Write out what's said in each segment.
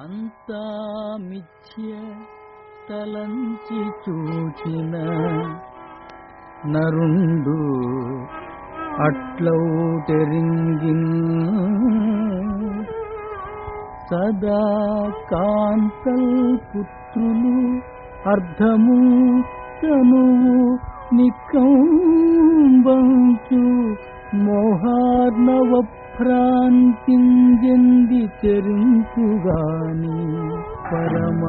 అంతా మిథ్య తలంచి చూచిన నరుండు అట్లౌటెరింగిన్ సదా కాంతల్ పుత్రులు అర్ధము తనువు నికంబంచు మోహార్ణవ భ్రాంతింజంది చెరించుగాని పరమార్థంబైన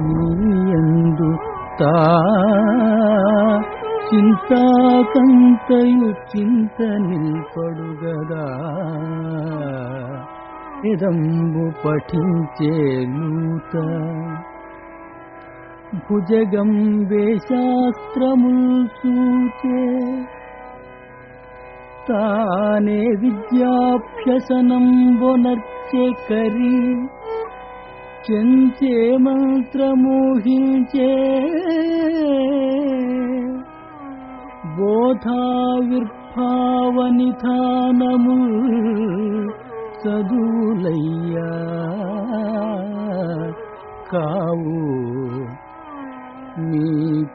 నీయందు తా చింతాకంతయు చింత నిల్పడుగదా ఇదంబు పఠించే పఠించేలూత భుజగం వేశాస్త్రముల్ సూచే తానే విద్యాభ్యసనం బొనర్చే కరి చెంచే మంత్రమోహించే. బోధావిర్భావనిధానము చదువులయ్యా. కావు నీ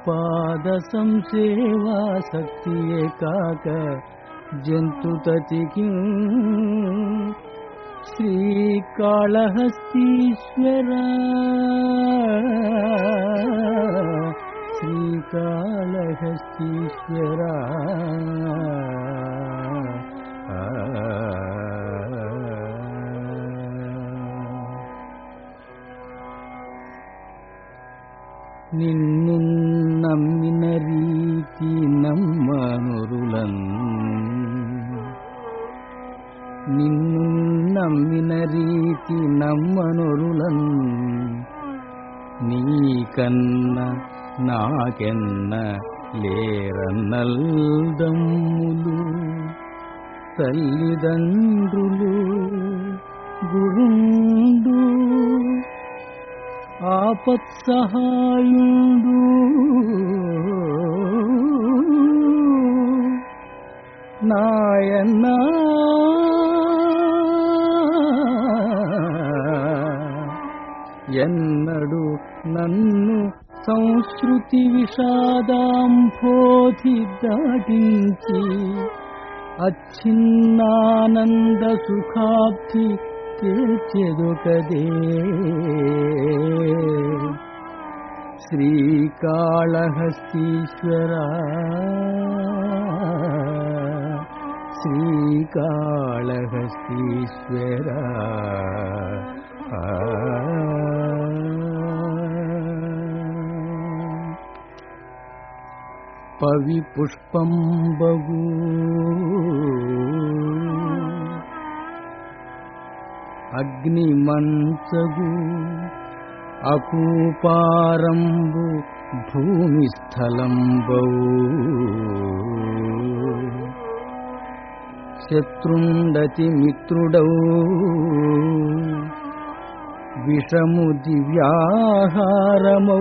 పాద సంసేవాసక్తియే కాక जन्तुतति श्रीकालहस्तीश्वर। श्रीकालहस्तीश्वर। श्रीकालहस्तीश्वरान् నమ్మనురులన్ నీకన్న నాకెన్న లేరన్నల్దమ్ములు తల్లిదండ్రులు గురుండు ఆపత్సహాయుడు. నాయన్నా ఎన్నడు నన్ను సంస్కృతి విషాదాంభోధి దాటించి అచ్చిన్నానంద సుఖాబ్ది తీర్చెదొకదే శ్రీకాళహస్తీశ్వరా श्रीकालहस्तीश्वर। पविपुष्पं बहु। अग्निमञ्चगु अकुपारम्बु भूमिस्थलम्बौ। శత్రుండతి మిత్రుడౌ విషము దివ్యాహారమౌ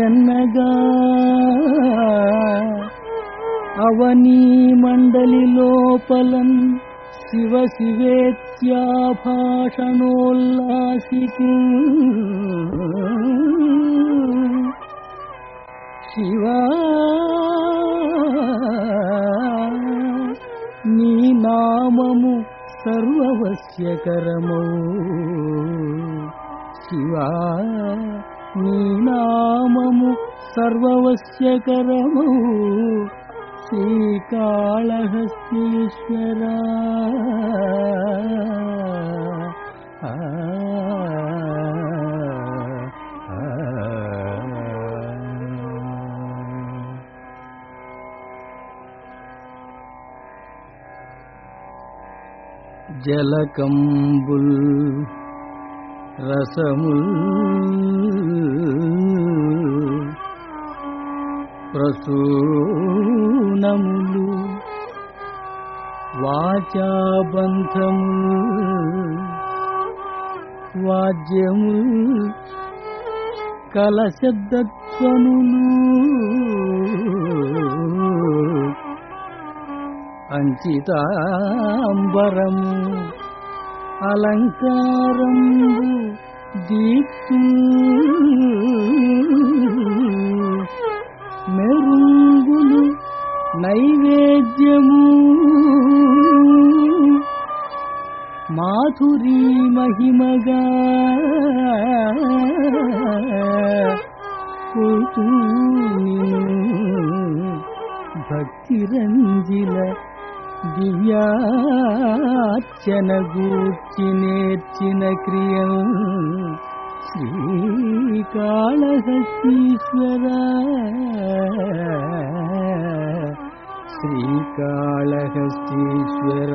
ఎన్నగా అవనీ మండలి లోపలం శివ శివేత్యాభాషణోల్లాసికి శివా నామము సర్వవశ్యకరమౌ. శివా నీ నామము సర్వవశ్యకరమౌ. శ్రీకాళహస్తీశ్వర. ఆ, జలకంబుల్ రసముల్ ప్రసూనములు వాచాబంధములు వాద్యములు కలశబ్దత్వములు అంచితాంబరము అలంకారం దీప్తి మెరుంగులు నైవేద్యము మాధురీ మహిమగా భక్తి రంజిల దివ్యార్చన గూర్చి నేర్చిన క్రియ శ్రీకాళహస్తీశ్వర. శ్రీకాళహస్తీశ్వర.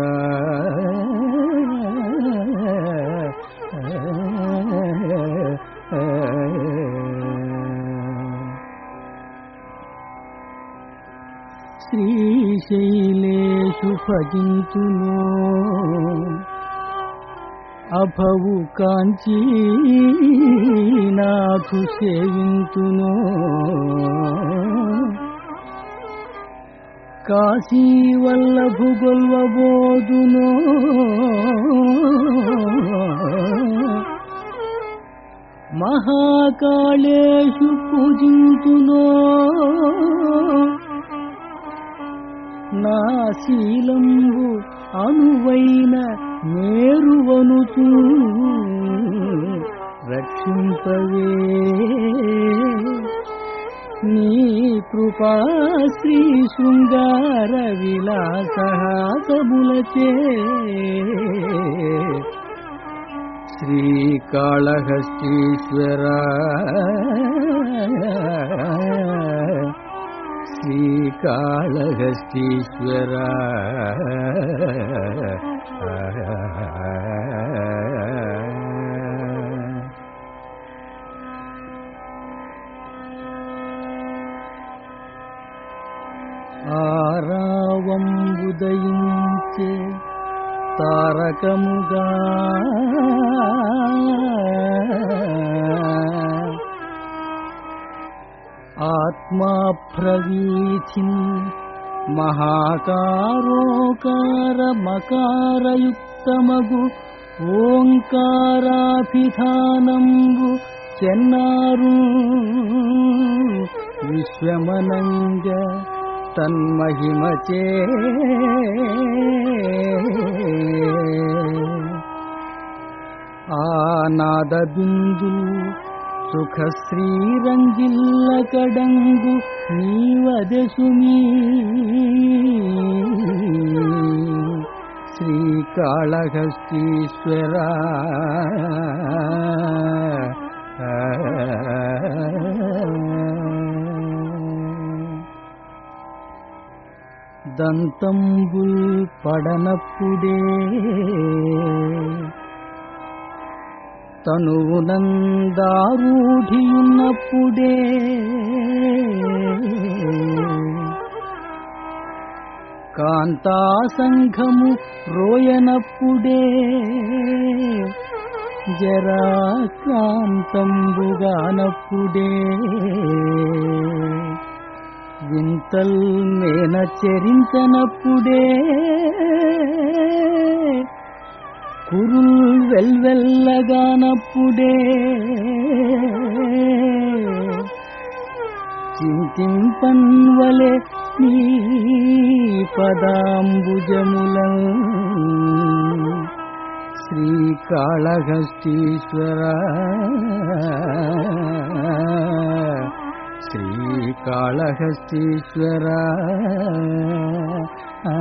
శ్రీశైలేషు అభవు అభవు కాంచీనాథు సేవించును కాశీ వల్లభు గొల్వబోదును మహాకాళేషు పూజించునో నా శీలంబు అనువైన మేరువనుతూ రక్షింపవే. నీ కృపా శ్రీ శృంగార విలాసహాసములచే శ్రీకాళహస్తీశ్వరా శ్రీకాళహస్తీశ్వర ఆరావం ఉదయించే తారకముగా ఆత్మాప్రవీథిన్ మహాకారోకార మహాకారోకారమకారయుక్తమగు ఓంకారాభిధానంబు చెన్నారు. విశ్వమనంజ తన్మహిమచే. ఆనాదబిందు సుఖ శ్రీరంజిల్ల కడంగు నీవదసుమీ. శ్రీకాళహస్తీశ్వర. దంతంబుల్ పడనప్పుడే తనువునందారూఢియున్నప్పుడే కాంతా సంఘము రోయనప్పుడే జరా కాంతంబుగానప్పుడే వింతల్ నేన చెరించనప్పుడే పురుల్ వెల్వెల్లగానప్పుడే చింతింపన్వలే నీ పదాంబుజముల. శ్రీకాళహస్తీశ్వర శ్రీకాళహస్తీశ్వర. ఆ